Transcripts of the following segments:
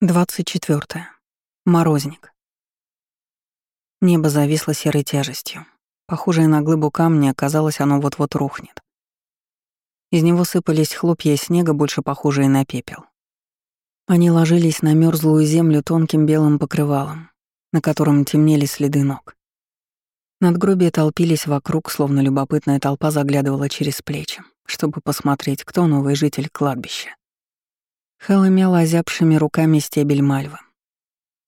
24. Морозник. Небо зависло серой тяжестью. Похожее на глыбу камня, казалось, оно вот-вот рухнет. Из него сыпались хлопья снега, больше похожие на пепел. Они ложились на мерзлую землю тонким белым покрывалом, на котором темнели следы ног. Надгробия толпились вокруг, словно любопытная толпа заглядывала через плечи, чтобы посмотреть, кто новый житель кладбища. Хэлла мяла озябшими руками стебель мальвы.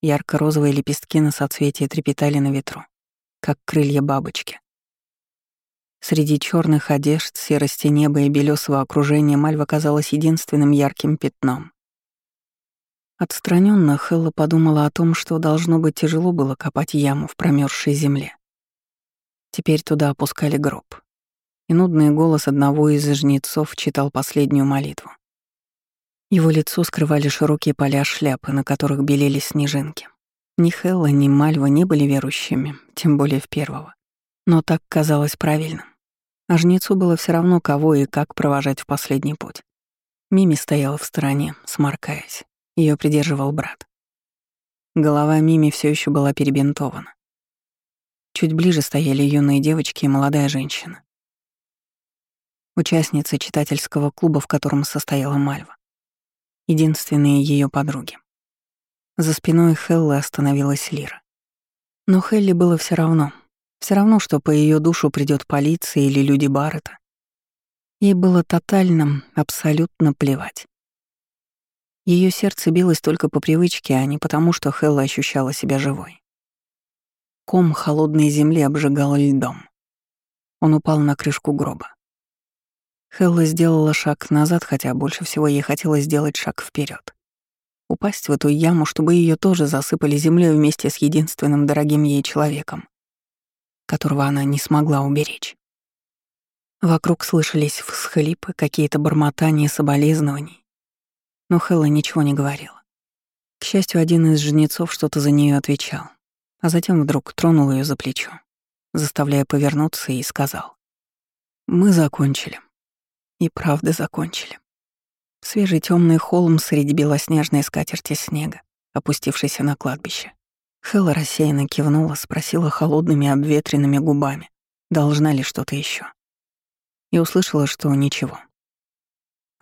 Ярко-розовые лепестки на соцветии трепетали на ветру, как крылья бабочки. Среди черных одежд, серости неба и белесого окружения Мальва казалась единственным ярким пятном. Отстраненно Хэлла подумала о том, что должно быть тяжело было копать яму в промерзшей земле. Теперь туда опускали гроб. И нудный голос одного из жнецов читал последнюю молитву. Его лицо скрывали широкие поля шляпы, на которых белели снежинки. Ни Хелла, ни Мальва не были верующими, тем более в первого. Но так казалось правильным. А жнецу было все равно, кого и как провожать в последний путь. Мими стояла в стороне, сморкаясь. Ее придерживал брат. Голова Мими все еще была перебинтована. Чуть ближе стояли юные девочки и молодая женщина. Участница читательского клуба, в котором состояла Мальва единственные ее подруги. За спиной Хеллы остановилась Лира. Но Хелли было все равно. все равно, что по ее душу придет полиция или люди Баррета. Ей было тотально, абсолютно плевать. Ее сердце билось только по привычке, а не потому, что Хелла ощущала себя живой. Ком холодной земли обжигал льдом. Он упал на крышку гроба. Хелла сделала шаг назад, хотя больше всего ей хотелось сделать шаг вперед. Упасть в эту яму, чтобы ее тоже засыпали землей вместе с единственным дорогим ей человеком, которого она не смогла уберечь. Вокруг слышались всхлипы, какие-то бормотания соболезнований. Но Хелла ничего не говорила. К счастью, один из жнецов что-то за нее отвечал, а затем вдруг тронул ее за плечо, заставляя повернуться и сказал. «Мы закончили». И правда закончили. Свежий темный холм среди белоснежной скатерти снега, опустившийся на кладбище. Хэлла рассеянно кивнула, спросила холодными обветренными губами, должна ли что-то еще, И услышала, что ничего.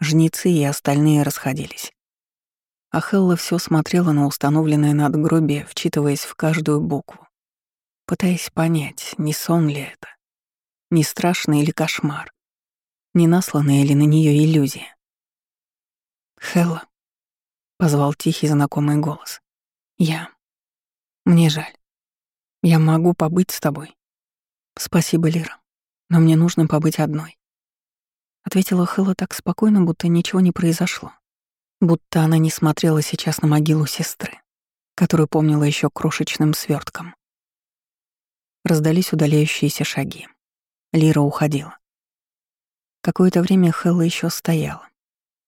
Жнецы и остальные расходились. А Хелла все смотрела на установленное надгробие, вчитываясь в каждую букву, пытаясь понять, не сон ли это, не страшный или кошмар. Не насланная ли на нее иллюзия? «Хелла», — позвал тихий знакомый голос. «Я. Мне жаль. Я могу побыть с тобой. Спасибо, Лира, но мне нужно побыть одной». Ответила Хелла так спокойно, будто ничего не произошло. Будто она не смотрела сейчас на могилу сестры, которую помнила еще крошечным свертком. Раздались удаляющиеся шаги. Лира уходила. Какое-то время Хелла еще стояла.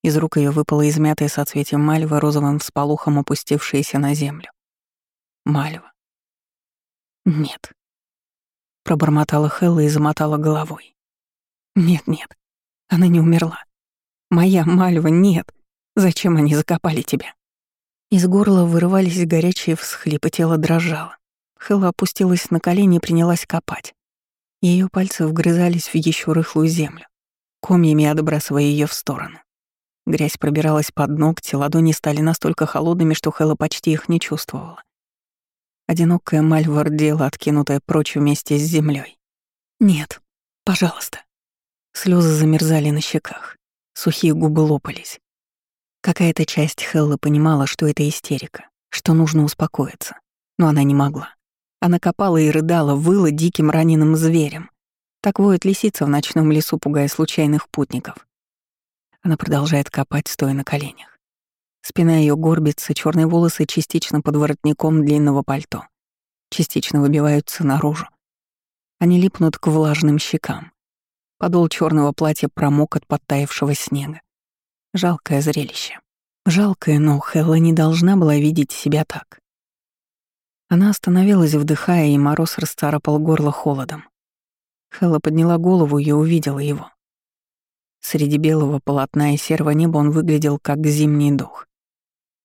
Из рук ее выпала измятая соцветие мальвы, розовым всполухом опустившаяся на землю. Мальва. «Нет», — пробормотала Хелла и замотала головой. «Нет-нет, она не умерла. Моя Мальва, нет. Зачем они закопали тебя?» Из горла вырывались горячие всхлипы, тело дрожало. Хелла опустилась на колени и принялась копать. Ее пальцы вгрызались в еще рыхлую землю комьями отбрасывая ее в сторону. Грязь пробиралась под ногти, ладони стали настолько холодными, что Хэлла почти их не чувствовала. Одинокая мальва рдела, откинутая прочь вместе с землей. «Нет, пожалуйста». Слезы замерзали на щеках, сухие губы лопались. Какая-то часть Хеллы понимала, что это истерика, что нужно успокоиться, но она не могла. Она копала и рыдала, выла диким раненым зверем, так воет лисица в ночном лесу, пугая случайных путников. Она продолжает копать, стоя на коленях. Спина ее горбится, черные волосы частично под воротником длинного пальто, частично выбиваются наружу. Они липнут к влажным щекам. Подол черного платья промок от подтаявшего снега. Жалкое зрелище. Жалкое, но Хелла не должна была видеть себя так. Она остановилась, вдыхая, и мороз расцарапал горло холодом. Хэлла подняла голову и увидела его. Среди белого полотна и серого неба он выглядел как зимний дух.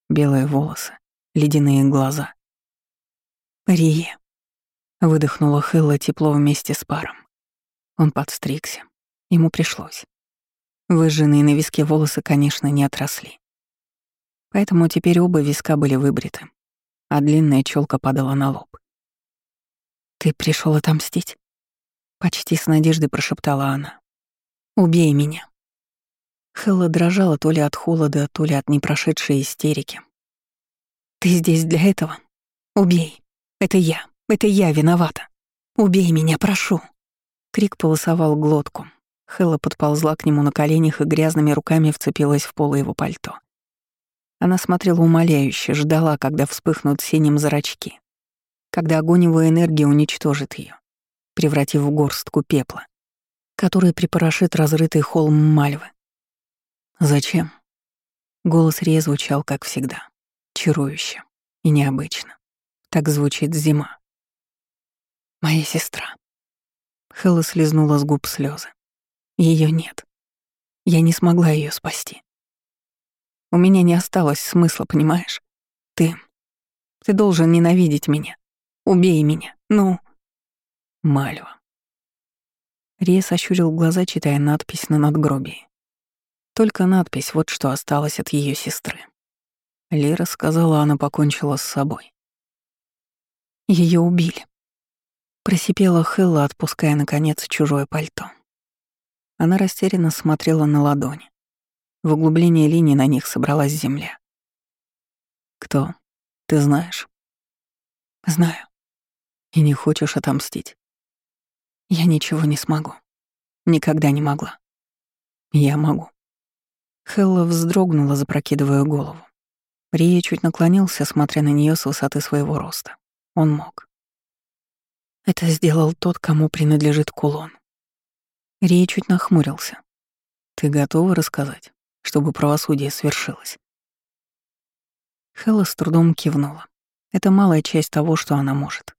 белые волосы, ледяные глаза. «Рие», — выдохнула Хелла тепло вместе с паром. Он подстригся. Ему пришлось. Выжженные на виске волосы, конечно, не отросли. Поэтому теперь оба виска были выбриты, а длинная челка падала на лоб. «Ты пришел отомстить?» Почти с надеждой прошептала она. «Убей меня». Хелла дрожала то ли от холода, то ли от непрошедшей истерики. «Ты здесь для этого? Убей. Это я. Это я виновата. Убей меня, прошу». Крик полосовал глотку. Хелла подползла к нему на коленях и грязными руками вцепилась в поло его пальто. Она смотрела умоляюще, ждала, когда вспыхнут синим зрачки, когда огонь его энергии уничтожит ее, превратив в горстку пепла, который припорошит разрытый холм Мальвы. «Зачем?» Голос Рия звучал, как всегда, чарующе и необычно. Так звучит зима. «Моя сестра». Хэлла слезнула с губ слезы. Ее нет. Я не смогла ее спасти. У меня не осталось смысла, понимаешь? Ты... Ты должен ненавидеть меня. Убей меня. Ну... Мальва. Рейс ощурил глаза, читая надпись на надгробии. Только надпись, вот что осталось от ее сестры. Лера сказала, она покончила с собой. Ее убили. Просипела Хелла, отпуская, наконец, чужое пальто. Она растерянно смотрела на ладони. В углублении линии на них собралась земля. «Кто? Ты знаешь?» «Знаю. И не хочешь отомстить?» «Я ничего не смогу. Никогда не могла. Я могу». Хелла вздрогнула, запрокидывая голову. Рия чуть наклонился, смотря на нее с высоты своего роста. Он мог. Это сделал тот, кому принадлежит кулон. Рия чуть нахмурился. «Ты готова рассказать?» чтобы правосудие свершилось. Хэлла с трудом кивнула. Это малая часть того, что она может.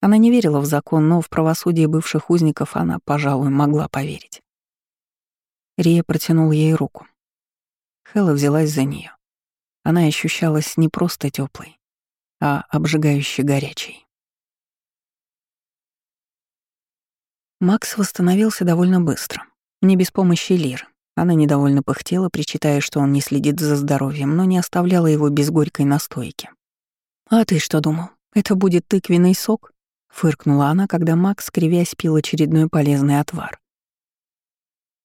Она не верила в закон, но в правосудие бывших узников она, пожалуй, могла поверить. Рия протянула ей руку. Хэлла взялась за нее. Она ощущалась не просто теплой, а обжигающе горячей. Макс восстановился довольно быстро, не без помощи Лиры. Она недовольно пыхтела, причитая, что он не следит за здоровьем, но не оставляла его без горькой настойки. «А ты что думал? Это будет тыквенный сок?» — фыркнула она, когда Макс, кривясь, пил очередной полезный отвар.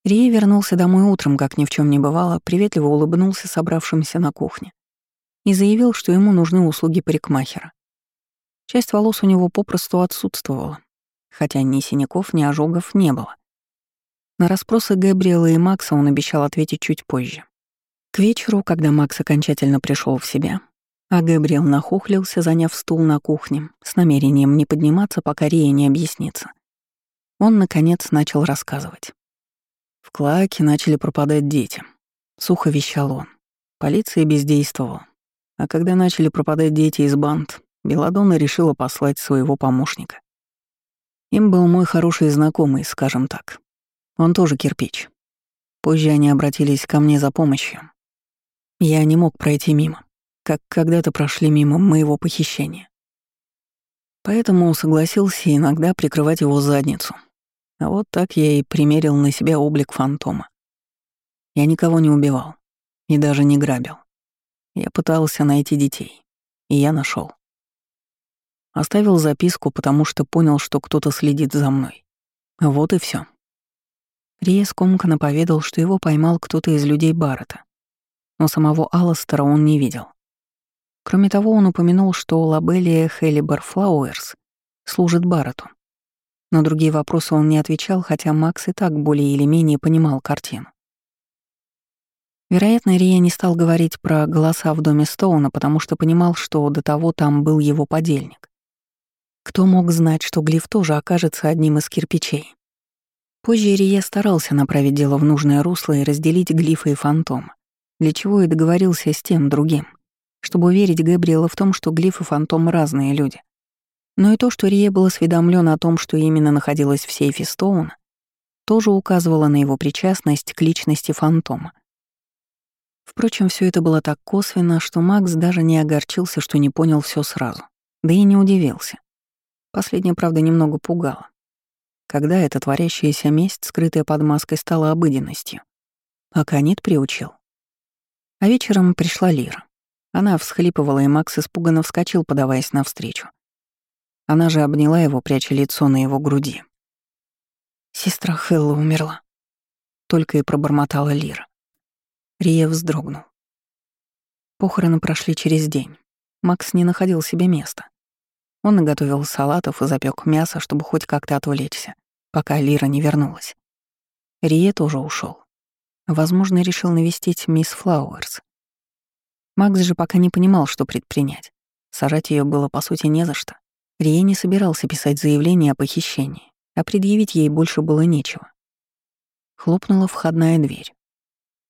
Рия вернулся домой утром, как ни в чем не бывало, приветливо улыбнулся собравшимся на кухне и заявил, что ему нужны услуги парикмахера. Часть волос у него попросту отсутствовала, хотя ни синяков, ни ожогов не было. На расспросы Габриэла и Макса он обещал ответить чуть позже. К вечеру, когда Макс окончательно пришел в себя, а Габриэл нахохлился, заняв стул на кухне, с намерением не подниматься, пока Рия не объяснится. Он, наконец, начал рассказывать. В Клаке начали пропадать дети. Сухо вещал он. Полиция бездействовала. А когда начали пропадать дети из банд, Беладонна решила послать своего помощника. Им был мой хороший знакомый, скажем так. Он тоже кирпич. Позже они обратились ко мне за помощью. Я не мог пройти мимо, как когда-то прошли мимо моего похищения. Поэтому согласился иногда прикрывать его задницу. А вот так я и примерил на себя облик фантома. Я никого не убивал и даже не грабил. Я пытался найти детей, и я нашел. Оставил записку, потому что понял, что кто-то следит за мной. Вот и все. Рия скомканно поведал, что его поймал кто-то из людей Баррета, но самого Алластера он не видел. Кроме того, он упомянул, что Лабелия Хелибер Флауэрс служит Баррету. На другие вопросы он не отвечал, хотя Макс и так более или менее понимал картину. Вероятно, Рия не стал говорить про голоса в доме Стоуна, потому что понимал, что до того там был его подельник. Кто мог знать, что Глиф тоже окажется одним из кирпичей? Позже Ирия старался направить дело в нужное русло и разделить глифы и фантом, для чего и договорился с тем другим, чтобы уверить Габриэла в том, что глиф и фантом — разные люди. Но и то, что Рие был осведомлен о том, что именно находилось в сейфе Стоуна, тоже указывало на его причастность к личности фантома. Впрочем, все это было так косвенно, что Макс даже не огорчился, что не понял все сразу. Да и не удивился. Последнее, правда, немного пугало. Когда эта творящаяся месть, скрытая под маской, стала обыденностью. А Канит приучил. А вечером пришла Лира. Она всхлипывала, и Макс испуганно вскочил, подаваясь навстречу. Она же обняла его, пряча лицо на его груди. «Сестра Хелла умерла», — только и пробормотала Лира. Рия вздрогнул. Похороны прошли через день. Макс не находил себе места. Он наготовил салатов и запек мясо, чтобы хоть как-то отвлечься, пока Лира не вернулась. Рие тоже ушел. Возможно, решил навестить мисс Флауэрс. Макс же пока не понимал, что предпринять. Сажать ее было, по сути, не за что. Рие не собирался писать заявление о похищении, а предъявить ей больше было нечего. Хлопнула входная дверь.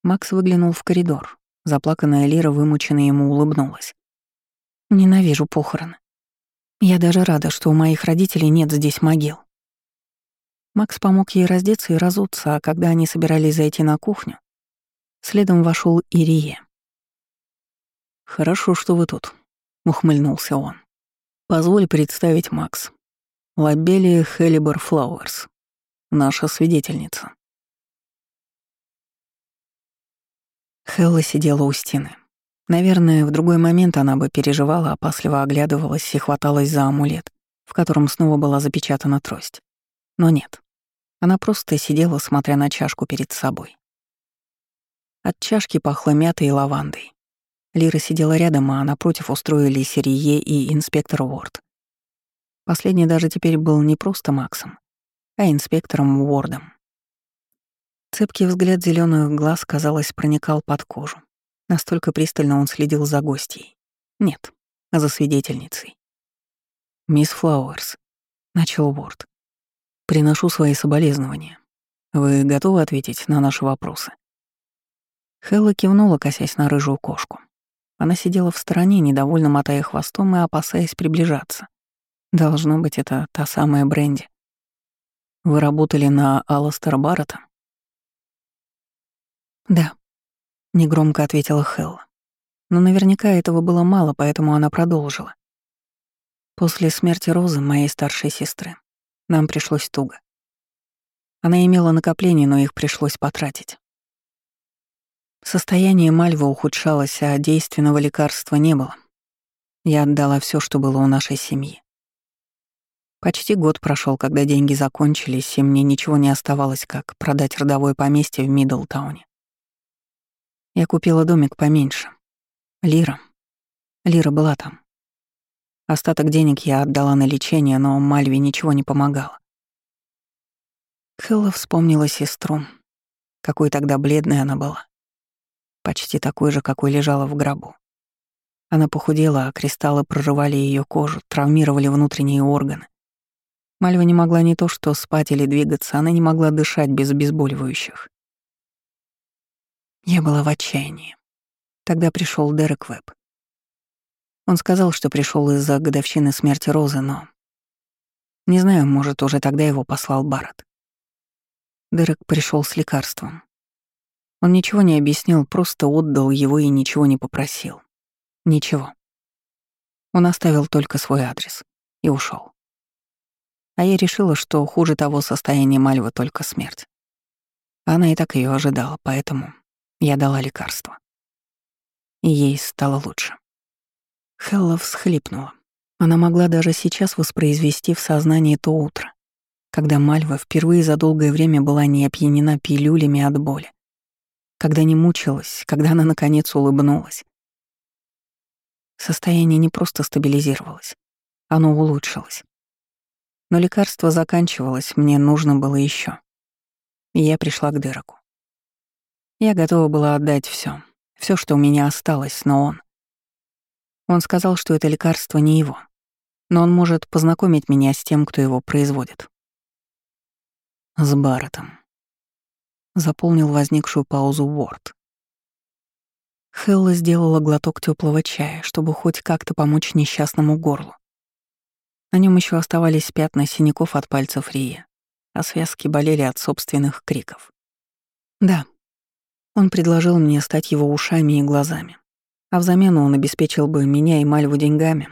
Макс выглянул в коридор. Заплаканная Лира вымученно ему улыбнулась. «Ненавижу похороны. Я даже рада, что у моих родителей нет здесь могил». Макс помог ей раздеться и разуться, а когда они собирались зайти на кухню, следом вошел Ирие. «Хорошо, что вы тут», — ухмыльнулся он. «Позволь представить Макс. Лабелия Хелибер Флауэрс, наша свидетельница». Хелла сидела у стены. Наверное, в другой момент она бы переживала, опасливо оглядывалась и хваталась за амулет, в котором снова была запечатана трость. Но нет. Она просто сидела, смотря на чашку перед собой. От чашки пахло мятой и лавандой. Лира сидела рядом, а напротив устроились Рие и инспектор Уорд. Последний даже теперь был не просто Максом, а инспектором Уордом. Цепкий взгляд зеленых глаз, казалось, проникал под кожу. Настолько пристально он следил за гостьей. Нет, а за свидетельницей. «Мисс Флауэрс», — начал Уорд, — «приношу свои соболезнования. Вы готовы ответить на наши вопросы?» Хэлла кивнула, косясь на рыжую кошку. Она сидела в стороне, недовольно мотая хвостом и опасаясь приближаться. Должно быть, это та самая Бренди. Вы работали на Алластер Баррета? Да, негромко ответила Хелла. Но наверняка этого было мало, поэтому она продолжила. После смерти Розы, моей старшей сестры, нам пришлось туго. Она имела накопления, но их пришлось потратить. Состояние Мальвы ухудшалось, а действенного лекарства не было. Я отдала все, что было у нашей семьи. Почти год прошел, когда деньги закончились, и мне ничего не оставалось, как продать родовое поместье в Миддлтауне. Я купила домик поменьше. Лира. Лира была там. Остаток денег я отдала на лечение, но Мальве ничего не помогало. Хелла вспомнила сестру. Какой тогда бледной она была почти такой же, какой лежала в гробу. Она похудела, а кристаллы прорывали ее кожу, травмировали внутренние органы. Мальва не могла не то что спать или двигаться, она не могла дышать без обезболивающих. Я была в отчаянии. Тогда пришел Дерек Веб. Он сказал, что пришел из-за годовщины смерти Розы, но... Не знаю, может, уже тогда его послал Барретт. Дерек пришел с лекарством. Он ничего не объяснил, просто отдал его и ничего не попросил. Ничего. Он оставил только свой адрес и ушел. А я решила, что хуже того состояния Мальвы только смерть. Она и так ее ожидала, поэтому я дала лекарство. И ей стало лучше. Хелла всхлипнула. Она могла даже сейчас воспроизвести в сознании то утро, когда Мальва впервые за долгое время была не опьянена пилюлями от боли, когда не мучилась, когда она наконец улыбнулась. Состояние не просто стабилизировалось, оно улучшилось. Но лекарство заканчивалось, мне нужно было еще. И я пришла к Дереку. Я готова была отдать все, все, что у меня осталось, но он... Он сказал, что это лекарство не его, но он может познакомить меня с тем, кто его производит. С Барреттом заполнил возникшую паузу Уорд. Хелла сделала глоток теплого чая, чтобы хоть как-то помочь несчастному горлу. На нем еще оставались пятна синяков от пальцев Рии, а связки болели от собственных криков. Да. Он предложил мне стать его ушами и глазами, а взамен он обеспечил бы меня и Мальву деньгами,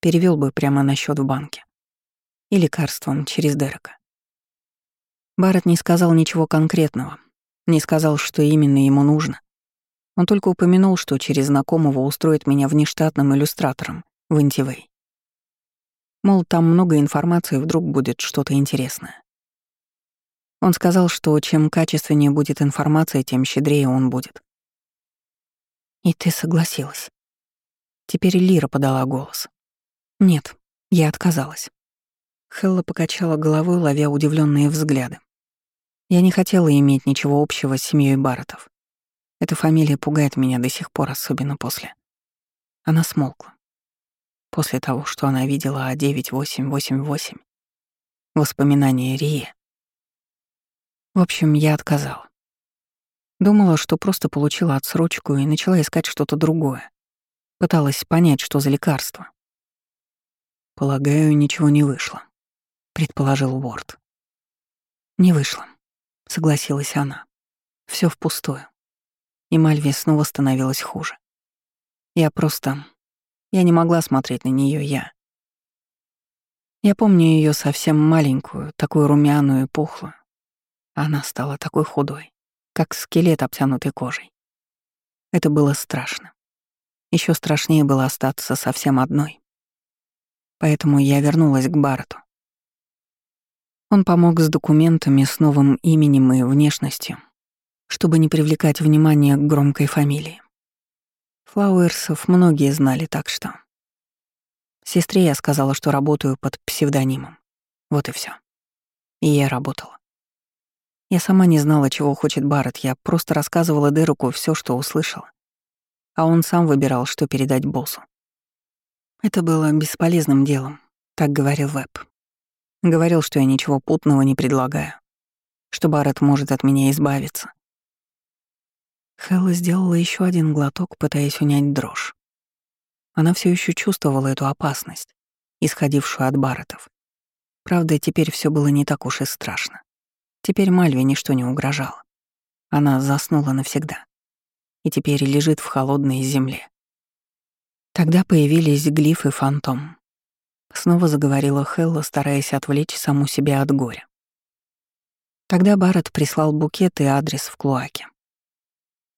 перевел бы прямо на счет в банке и лекарством через Дерека. Барретт не сказал ничего конкретного, не сказал, что именно ему нужно. Он только упомянул, что через знакомого устроит меня внештатным иллюстратором в Антивей. Мол, там много информации, вдруг будет что-то интересное. Он сказал, что чем качественнее будет информация, тем щедрее он будет. И ты согласилась. Теперь Лира подала голос. Нет, я отказалась. Хелла покачала головой, ловя удивленные взгляды. Я не хотела иметь ничего общего с семьей Барретов. Эта фамилия пугает меня до сих пор, особенно после. Она смолкла. После того, что она видела о 9888. Воспоминания Рии. В общем, я отказала. Думала, что просто получила отсрочку и начала искать что-то другое. Пыталась понять, что за лекарство. «Полагаю, ничего не вышло», — предположил Уорд. «Не вышло согласилась она. Все впустую. И Мальве снова становилось хуже. Я просто... Я не могла смотреть на нее я. Я помню ее совсем маленькую, такую румяную и пухлую. Она стала такой худой, как скелет, обтянутый кожей. Это было страшно. Еще страшнее было остаться совсем одной. Поэтому я вернулась к Баррету. Он помог с документами, с новым именем и внешностью, чтобы не привлекать внимание к громкой фамилии. Флауэрсов многие знали, так что... Сестре я сказала, что работаю под псевдонимом. Вот и все. И я работала. Я сама не знала, чего хочет Барретт, я просто рассказывала Дереку все, что услышала. А он сам выбирал, что передать боссу. Это было бесполезным делом, так говорил Веб. Говорил, что я ничего путного не предлагаю, что Барретт может от меня избавиться. Хэлла сделала еще один глоток, пытаясь унять дрожь. Она все еще чувствовала эту опасность, исходившую от Барреттов. Правда, теперь все было не так уж и страшно. Теперь Мальве ничто не угрожало. Она заснула навсегда. И теперь лежит в холодной земле. Тогда появились глиф и фантом. Снова заговорила Хелла, стараясь отвлечь саму себя от горя. Тогда Барретт прислал букет и адрес в Клуаке.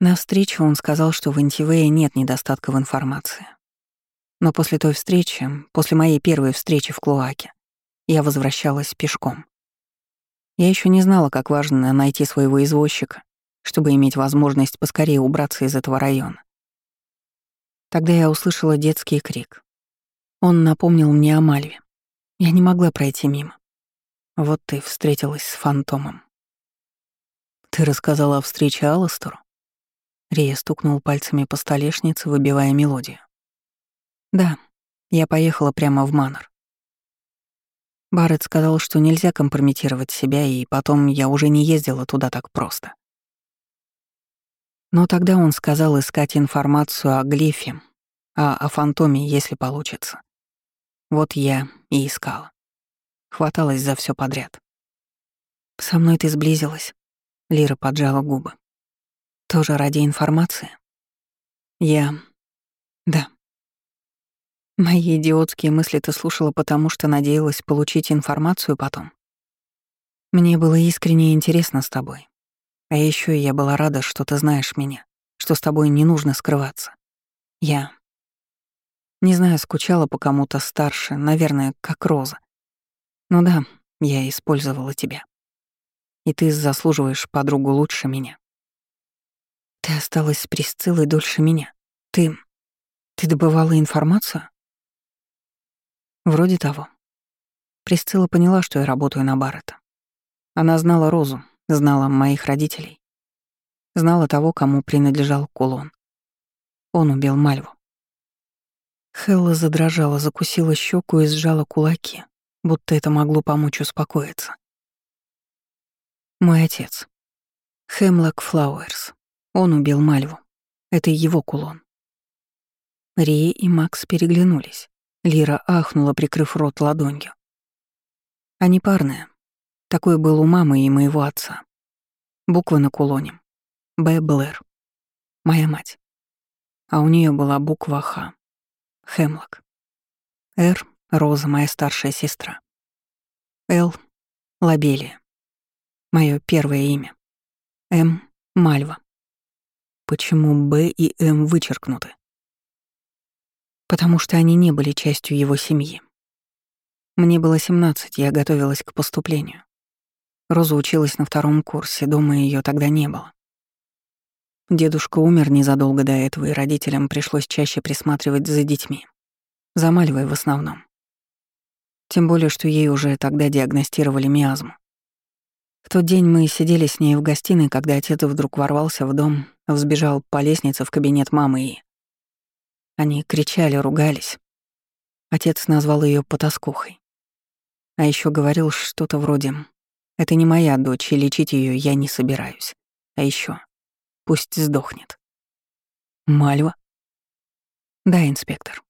На встрече он сказал, что в Антивее нет недостатка в информации. Но после той встречи, после моей первой встречи в Клуаке, я возвращалась пешком. Я еще не знала, как важно найти своего извозчика, чтобы иметь возможность поскорее убраться из этого района. Тогда я услышала детский крик. Он напомнил мне о Мальве. Я не могла пройти мимо. Вот ты встретилась с фантомом. Ты рассказала о встрече Алластеру? Рия стукнул пальцами по столешнице, выбивая мелодию. Да, я поехала прямо в Манор. Барретт сказал, что нельзя компрометировать себя, и потом я уже не ездила туда так просто. Но тогда он сказал искать информацию о глифе, а о фантоме, если получится. Вот я и искала. Хваталась за все подряд. «Со мной ты сблизилась», — Лира поджала губы. «Тоже ради информации?» «Я... да». Мои идиотские мысли ты слушала, потому что надеялась получить информацию потом. Мне было искренне интересно с тобой. А еще я была рада, что ты знаешь меня, что с тобой не нужно скрываться. Я не знаю, скучала по кому-то старше, наверное, как Роза. Ну да, я использовала тебя. И ты заслуживаешь подругу лучше меня. Ты осталась с Присциллой дольше меня. Ты... ты добывала информацию? Вроде того. Присцилла поняла, что я работаю на Баррета. Она знала Розу, знала моих родителей. Знала того, кому принадлежал кулон. Он убил Мальву. Хелла задрожала, закусила щеку и сжала кулаки, будто это могло помочь успокоиться. Мой отец. Хемлок Флауэрс. Он убил Мальву. Это его кулон. Рия и Макс переглянулись. Лира ахнула, прикрыв рот ладонью. Они парные. Такой был у мамы и моего отца. Буквы на кулоне. Б. Блэр. Моя мать. А у нее была буква Х. Хемлок. Р. Роза, моя старшая сестра. Л. Лабелия. Мое первое имя. М. Мальва. Почему Б и М вычеркнуты? Потому что они не были частью его семьи. Мне было 17, я готовилась к поступлению. Роза училась на втором курсе, дома ее тогда не было. Дедушка умер незадолго до этого, и родителям пришлось чаще присматривать за детьми. За Мальвой в основном. Тем более, что ей уже тогда диагностировали миазму. В тот день мы сидели с ней в гостиной, когда отец вдруг ворвался в дом, взбежал по лестнице в кабинет мамы и... Они кричали, ругались. Отец назвал ее потаскухой. А еще говорил что-то вроде «Это не моя дочь, и лечить ее я не собираюсь». А еще Пусть сдохнет. Мальва? Да, инспектор.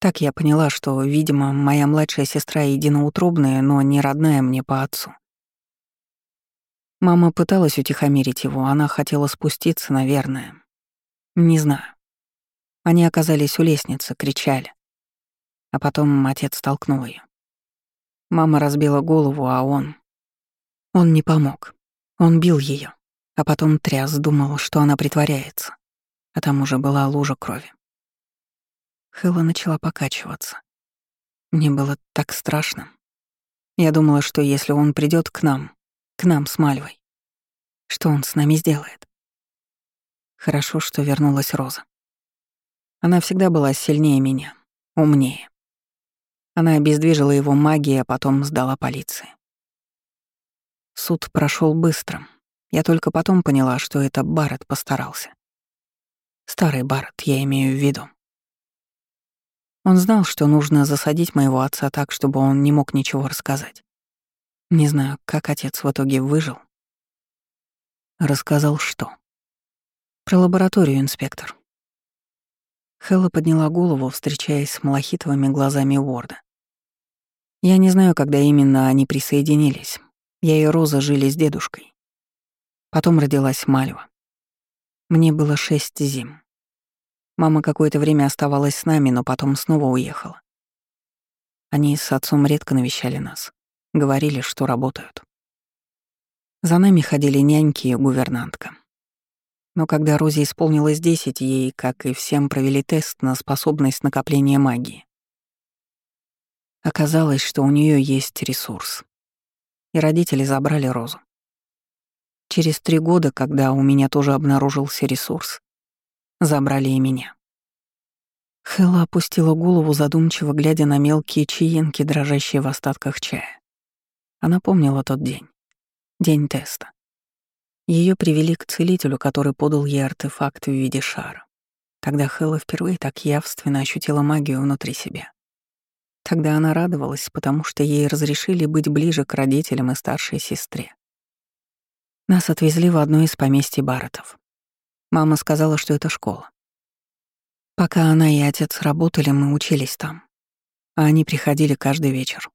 Так я поняла, что, видимо, моя младшая сестра единоутробная, но не родная мне по отцу. Мама пыталась утихомирить его, она хотела спуститься, наверное. Не знаю. Они оказались у лестницы, кричали. А потом отец столкнул ее. Мама разбила голову, а он... Он не помог. Он бил ее а потом тряс, думал, что она притворяется, а там уже была лужа крови. Хэлла начала покачиваться. Мне было так страшно. Я думала, что если он придет к нам, к нам с Мальвой, что он с нами сделает? Хорошо, что вернулась Роза. Она всегда была сильнее меня, умнее. Она обездвижила его магией, а потом сдала полиции. Суд прошел быстро, я только потом поняла, что это Барретт постарался. Старый Барретт, я имею в виду. Он знал, что нужно засадить моего отца так, чтобы он не мог ничего рассказать. Не знаю, как отец в итоге выжил. Рассказал что? Про лабораторию, инспектор. Хэлла подняла голову, встречаясь с малахитовыми глазами Уорда. Я не знаю, когда именно они присоединились. Я и Роза жили с дедушкой. Потом родилась Мальва. Мне было шесть зим. Мама какое-то время оставалась с нами, но потом снова уехала. Они с отцом редко навещали нас. Говорили, что работают. За нами ходили няньки и гувернантка. Но когда Розе исполнилось десять, ей, как и всем, провели тест на способность накопления магии. Оказалось, что у нее есть ресурс. И родители забрали Розу. Через три года, когда у меня тоже обнаружился ресурс, забрали и меня. Хэлла опустила голову, задумчиво глядя на мелкие чаинки, дрожащие в остатках чая. Она помнила тот день. День теста. Ее привели к целителю, который подал ей артефакт в виде шара. Тогда Хэлла впервые так явственно ощутила магию внутри себя. Тогда она радовалась, потому что ей разрешили быть ближе к родителям и старшей сестре. Нас отвезли в одно из поместьй Барретов. Мама сказала, что это школа. Пока она и отец работали, мы учились там. А они приходили каждый вечер.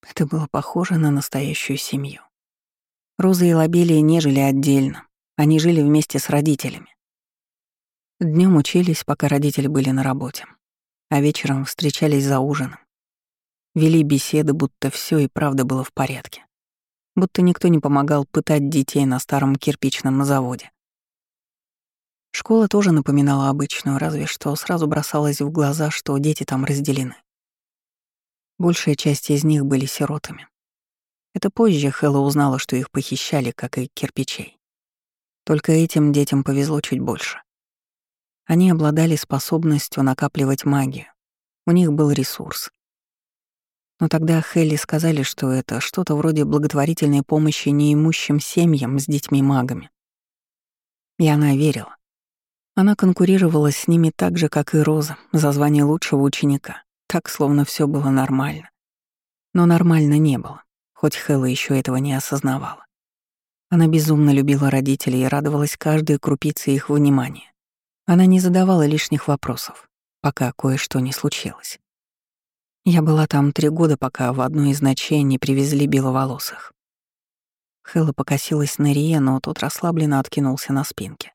Это было похоже на настоящую семью. Роза и Лобелия не жили отдельно. Они жили вместе с родителями. Днем учились, пока родители были на работе. А вечером встречались за ужином. Вели беседы, будто все и правда было в порядке будто никто не помогал пытать детей на старом кирпичном заводе. Школа тоже напоминала обычную, разве что сразу бросалось в глаза, что дети там разделены. Большая часть из них были сиротами. Это позже Хэлла узнала, что их похищали, как и кирпичей. Только этим детям повезло чуть больше. Они обладали способностью накапливать магию. У них был ресурс. Но тогда Хелли сказали, что это что-то вроде благотворительной помощи неимущим семьям с детьми-магами. И она верила. Она конкурировала с ними так же, как и Роза, за звание лучшего ученика, так, словно все было нормально. Но нормально не было, хоть Хэлла еще этого не осознавала. Она безумно любила родителей и радовалась каждой крупице их внимания. Она не задавала лишних вопросов, пока кое-что не случилось. Я была там три года, пока в одну из ночей не привезли беловолосых. Хэлла покосилась на Рие, но тот расслабленно откинулся на спинке.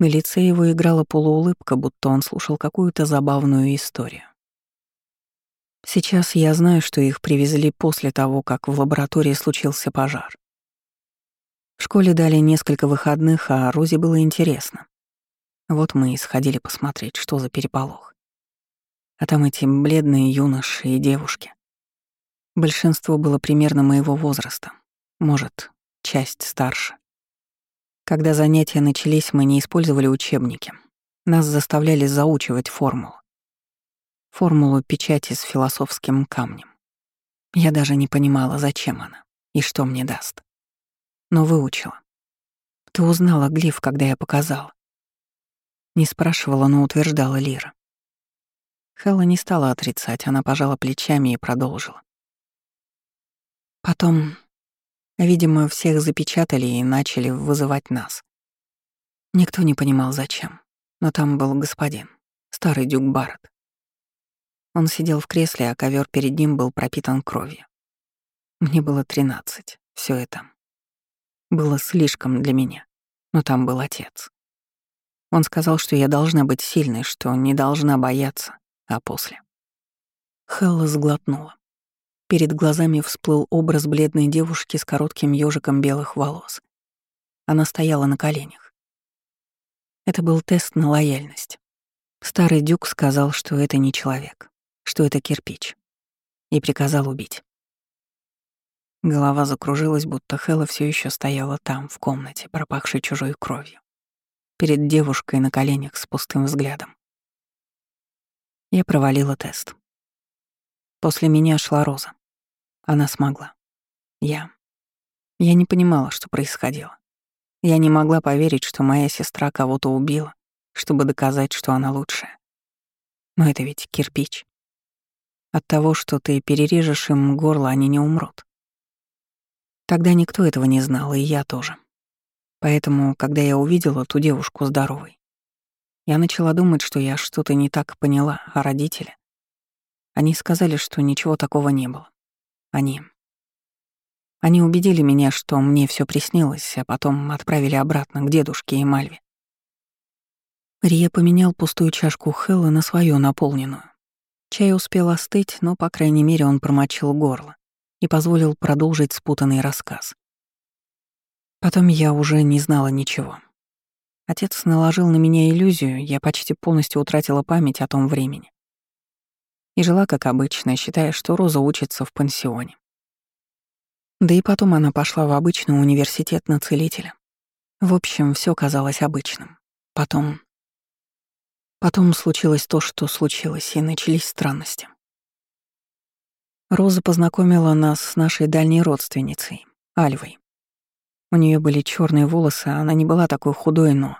На лице его играла полуулыбка, будто он слушал какую-то забавную историю. Сейчас я знаю, что их привезли после того, как в лаборатории случился пожар. В школе дали несколько выходных, а Розе было интересно. Вот мы и сходили посмотреть, что за переполох. А там эти бледные юноши и девушки. Большинство было примерно моего возраста, может, часть старше. Когда занятия начались, мы не использовали учебники. Нас заставляли заучивать формулу. Формулу печати с философским камнем. Я даже не понимала, зачем она и что мне даст. Но выучила. Ты узнала глиф, когда я показала. Не спрашивала, но утверждала Лира. Хелла не стала отрицать, она пожала плечами и продолжила. Потом Видимо, всех запечатали и начали вызывать нас. Никто не понимал, зачем. Но там был господин, старый дюк Барретт. Он сидел в кресле, а ковер перед ним был пропитан кровью. Мне было тринадцать. Все это было слишком для меня. Но там был отец. Он сказал, что я должна быть сильной, что не должна бояться, а после. Хелла сглотнула. Перед глазами всплыл образ бледной девушки с коротким ёжиком белых волос. Она стояла на коленях. Это был тест на лояльность. Старый дюк сказал, что это не человек, что это кирпич, и приказал убить. Голова закружилась, будто Хэлла все еще стояла там, в комнате, пропахшей чужой кровью, перед девушкой на коленях с пустым взглядом. Я провалила тест. После меня шла Роза. Она смогла. Я. Я не понимала, что происходило. Я не могла поверить, что моя сестра кого-то убила, чтобы доказать, что она лучшая. Но это ведь кирпич. От того, что ты перережешь им горло, они не умрут. Тогда никто этого не знал, и я тоже. Поэтому, когда я увидела ту девушку здоровой, я начала думать, что я что-то не так поняла о родителе. Они сказали, что ничего такого не было. Они... Они убедили меня, что мне все приснилось, а потом отправили обратно к дедушке и Мальве. Рия поменял пустую чашку Хэлла на свою наполненную. Чай успел остыть, но, по крайней мере, он промочил горло и позволил продолжить спутанный рассказ. Потом я уже не знала ничего. Отец наложил на меня иллюзию, я почти полностью утратила память о том времени и жила как обычно, считая, что Роза учится в пансионе. Да и потом она пошла в обычный университет на целителя. В общем, все казалось обычным. Потом... Потом случилось то, что случилось, и начались странности. Роза познакомила нас с нашей дальней родственницей, Альвой. У нее были черные волосы, она не была такой худой, но...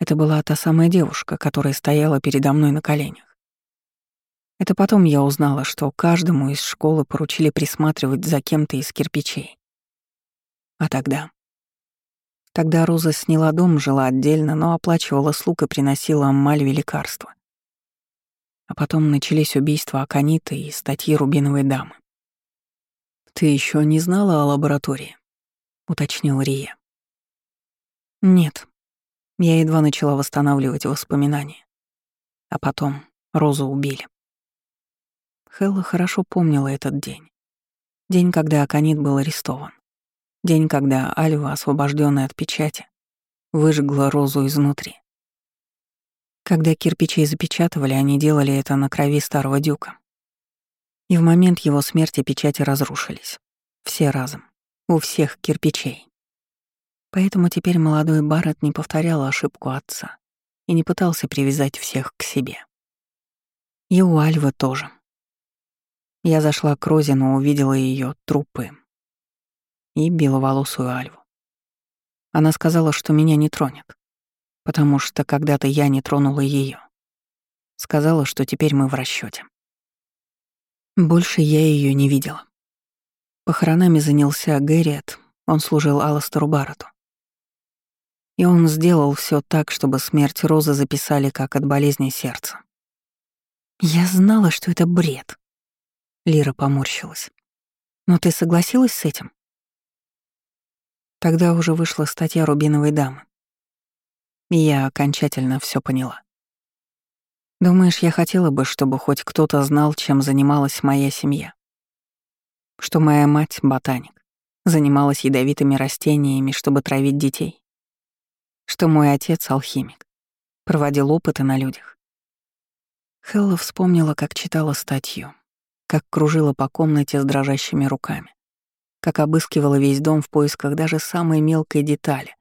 Это была та самая девушка, которая стояла передо мной на коленях. Это потом я узнала, что каждому из школы поручили присматривать за кем-то из кирпичей. А тогда? Тогда Роза сняла дом, жила отдельно, но оплачивала слуг и приносила Мальве лекарства. А потом начались убийства Аканиты и статьи Рубиновой дамы. «Ты еще не знала о лаборатории?» — уточнил Рия. «Нет». Я едва начала восстанавливать воспоминания. А потом Розу убили. Хелла хорошо помнила этот день. День, когда Аконит был арестован. День, когда Альва, освобожденная от печати, выжгла розу изнутри. Когда кирпичи запечатывали, они делали это на крови старого дюка. И в момент его смерти печати разрушились. Все разом. У всех кирпичей. Поэтому теперь молодой Барретт не повторял ошибку отца и не пытался привязать всех к себе. И у Альвы тоже. Я зашла к Розе, но увидела ее трупы и беловолосую Альву. Она сказала, что меня не тронет, потому что когда-то я не тронула ее. Сказала, что теперь мы в расчете. Больше я ее не видела. Похоронами занялся Гэрриет, он служил Аластеру Баррету. И он сделал все так, чтобы смерть Розы записали как от болезни сердца. Я знала, что это бред, Лира поморщилась. Но ты согласилась с этим? Тогда уже вышла статья «Рубиновой дамы». И я окончательно все поняла. Думаешь, я хотела бы, чтобы хоть кто-то знал, чем занималась моя семья? Что моя мать — ботаник, занималась ядовитыми растениями, чтобы травить детей? Что мой отец — алхимик, проводил опыты на людях? Хелла вспомнила, как читала статью, как кружила по комнате с дрожащими руками, как обыскивала весь дом в поисках даже самой мелкой детали,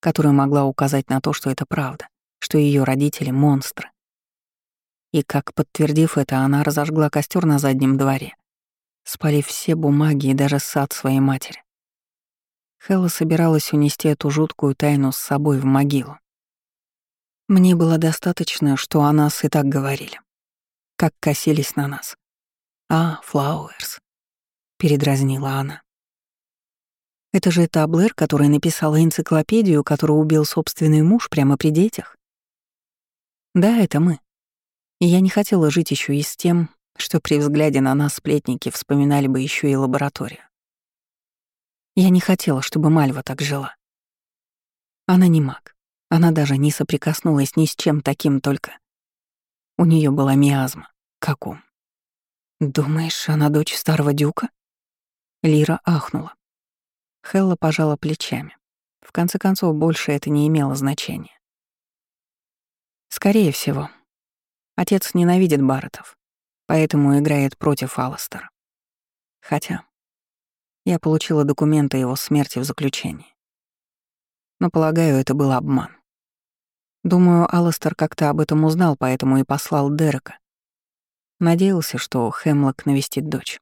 которая могла указать на то, что это правда, что ее родители — монстры. И как, подтвердив это, она разожгла костер на заднем дворе, спалив все бумаги и даже сад своей матери. Хэлла собиралась унести эту жуткую тайну с собой в могилу. Мне было достаточно, что о нас и так говорили. Как косились на нас. А, Флауэрс. Передразнила она. Это же та Блэр, которая написала энциклопедию, которую убил собственный муж прямо при детях? Да, это мы. Я не хотела жить еще и с тем, что при взгляде на нас сплетники вспоминали бы еще и лабораторию. Я не хотела, чтобы Мальва так жила. Она не маг. Она даже не соприкоснулась ни с чем таким, только... У нее была миазма. Как ум. «Думаешь, она дочь старого дюка?» Лира ахнула. Хелла пожала плечами. В конце концов, больше это не имело значения. Скорее всего. Отец ненавидит Барретов, поэтому играет против Алластера. Хотя я получила документы его смерти в заключении. Но, полагаю, это был обман. Думаю, Алластер как-то об этом узнал, поэтому и послал Дерека. Надеялся, что Хемлок навестит дочь.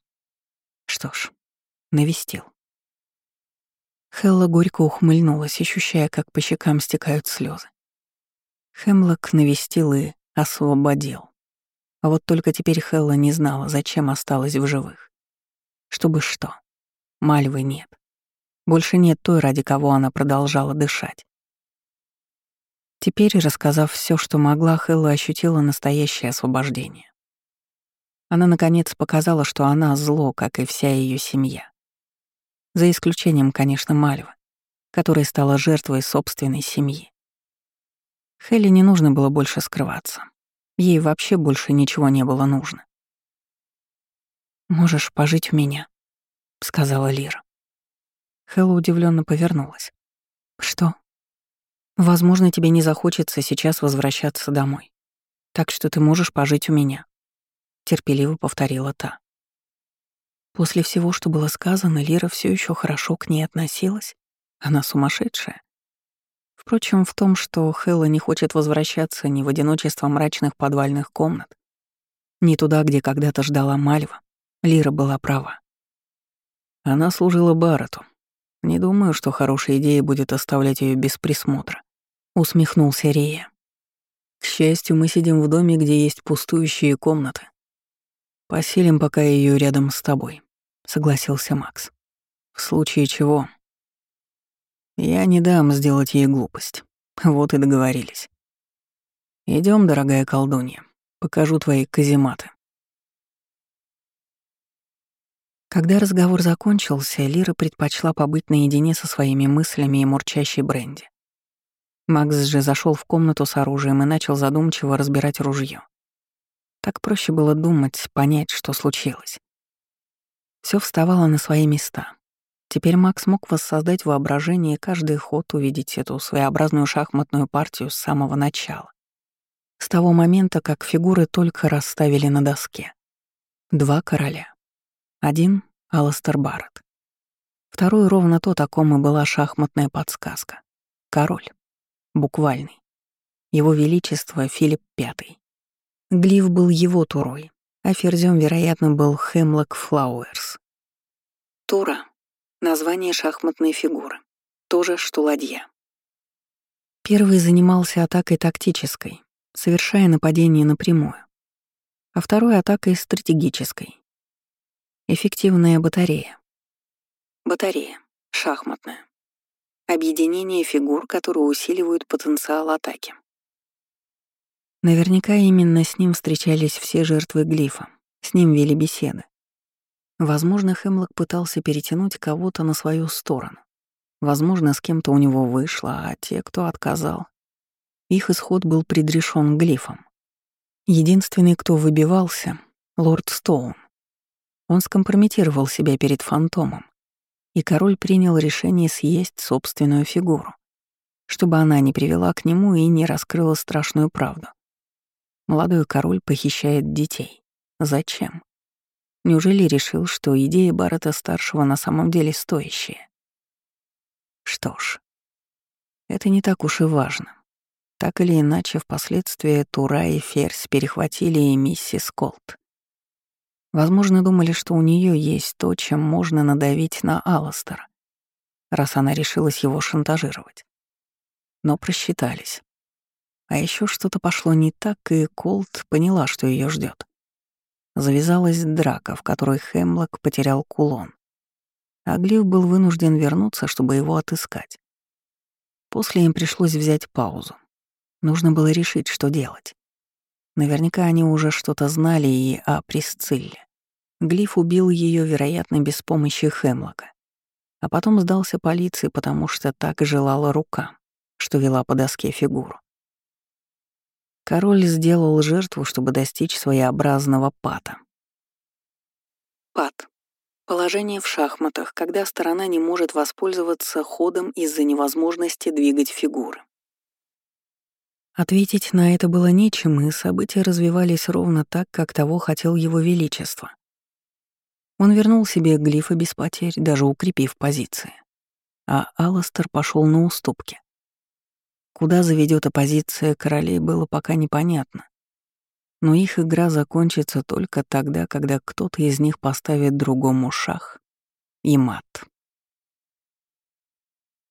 Что ж, навестил. Хелла горько ухмыльнулась, ощущая, как по щекам стекают слезы. Хемлок навестил и освободил. А вот только теперь Хелла не знала, зачем осталась в живых. Чтобы что? Мальвы нет. Больше нет той, ради кого она продолжала дышать. Теперь, рассказав все, что могла, Хелла ощутила настоящее освобождение. Она, наконец, показала, что она зло, как и вся ее семья. За исключением, конечно, Мальвы, которая стала жертвой собственной семьи. Хелли не нужно было больше скрываться. Ей вообще больше ничего не было нужно. «Можешь пожить у меня», — сказала Лира. Хэлла удивленно повернулась. «Что?» «Возможно, тебе не захочется сейчас возвращаться домой. Так что ты можешь пожить у меня», — терпеливо повторила та. После всего, что было сказано, Лира все еще хорошо к ней относилась. Она сумасшедшая. Впрочем, в том, что Хэлла не хочет возвращаться ни в одиночество мрачных подвальных комнат, ни туда, где когда-то ждала Мальва, Лира была права. Она служила Баррету. Не думаю, что хорошая идея будет оставлять ее без присмотра. Усмехнулся Рия. К счастью, мы сидим в доме, где есть пустующие комнаты. Поселим пока ее рядом с тобой согласился Макс. В случае чего... Я не дам сделать ей глупость. Вот и договорились. Идем, дорогая колдунья, покажу твои казематы. Когда разговор закончился, Лира предпочла побыть наедине со своими мыслями и мурчащей бренди. Макс же зашел в комнату с оружием и начал задумчиво разбирать ружье. Так проще было думать, понять, что случилось. Все вставало на свои места. Теперь Макс мог воссоздать воображение и каждый ход увидеть эту своеобразную шахматную партию с самого начала. С того момента, как фигуры только расставили на доске. Два короля. Один — Аластер Барретт. Второй ровно то, о ком и была шахматная подсказка. Король. Буквальный. Его Величество Филипп V. Глиф был его турой, а ферзем, вероятно, был Хемлок Флауэрс. Тура — название шахматной фигуры, тоже что ладья. Первый занимался атакой тактической, совершая нападение напрямую, а второй — атакой стратегической. Эффективная батарея. Батарея. Шахматная. Объединение фигур, которые усиливают потенциал атаки. Наверняка именно с ним встречались все жертвы глифа, с ним вели беседы. Возможно, Хемлок пытался перетянуть кого-то на свою сторону. Возможно, с кем-то у него вышло, а те, кто отказал, их исход был предрешен глифом. Единственный, кто выбивался — лорд Стоун. Он скомпрометировал себя перед фантомом, и король принял решение съесть собственную фигуру, чтобы она не привела к нему и не раскрыла страшную правду. Молодой король похищает детей. Зачем? Неужели решил, что идея Баррета-старшего на самом деле стоящая? Что ж, это не так уж и важно. Так или иначе, впоследствии Тура и Ферзь перехватили и миссис Колт. Возможно, думали, что у нее есть то, чем можно надавить на Алластера, раз она решилась его шантажировать. Но просчитались. А еще что-то пошло не так, и Колт поняла, что ее ждет. Завязалась драка, в которой Хемлок потерял кулон. А Глив был вынужден вернуться, чтобы его отыскать. После им пришлось взять паузу. Нужно было решить, что делать. Наверняка они уже что-то знали и о Присцилле. Глиф убил ее, вероятно, без помощи Хемлока. А потом сдался полиции, потому что так желала рука, что вела по доске фигуру. Король сделал жертву, чтобы достичь своеобразного пата. Пат. Положение в шахматах, когда сторона не может воспользоваться ходом из-за невозможности двигать фигуры. Ответить на это было нечем, и события развивались ровно так, как того хотел его величество. Он вернул себе глифы без потерь, даже укрепив позиции. А Алластер пошел на уступки. Куда заведет оппозиция королей, было пока непонятно. Но их игра закончится только тогда, когда кто-то из них поставит другому шах и мат.